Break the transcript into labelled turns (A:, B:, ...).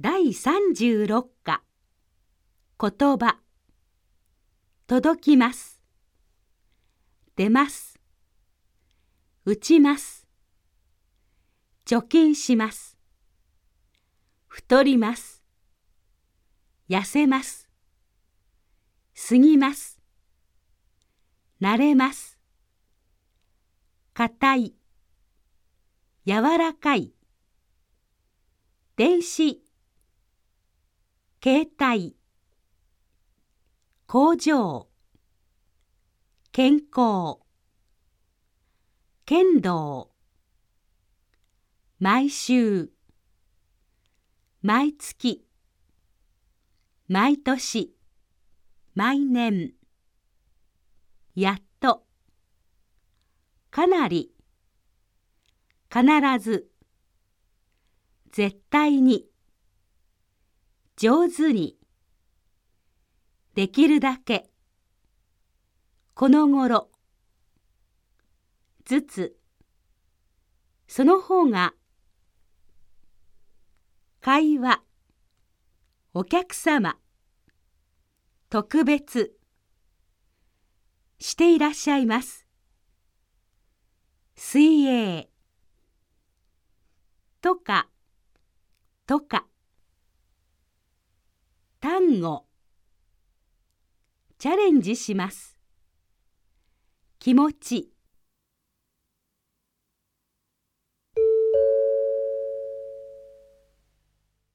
A: 第36課。言葉。届きます。出ます。打ちます。貯金します。太ります。痩せます。過ぎます。慣れます。硬い。柔らかい。電子。携帯。工場。健康。剣道。毎週。毎月。毎年。毎年。やっと。かなり。必ず。絶対に。上手に。できるだけ。このごろずつ。その方が。会話。お客様。特別。していらっしゃいます。水泳。とか。とか。単語。チャレンジします。気持ち。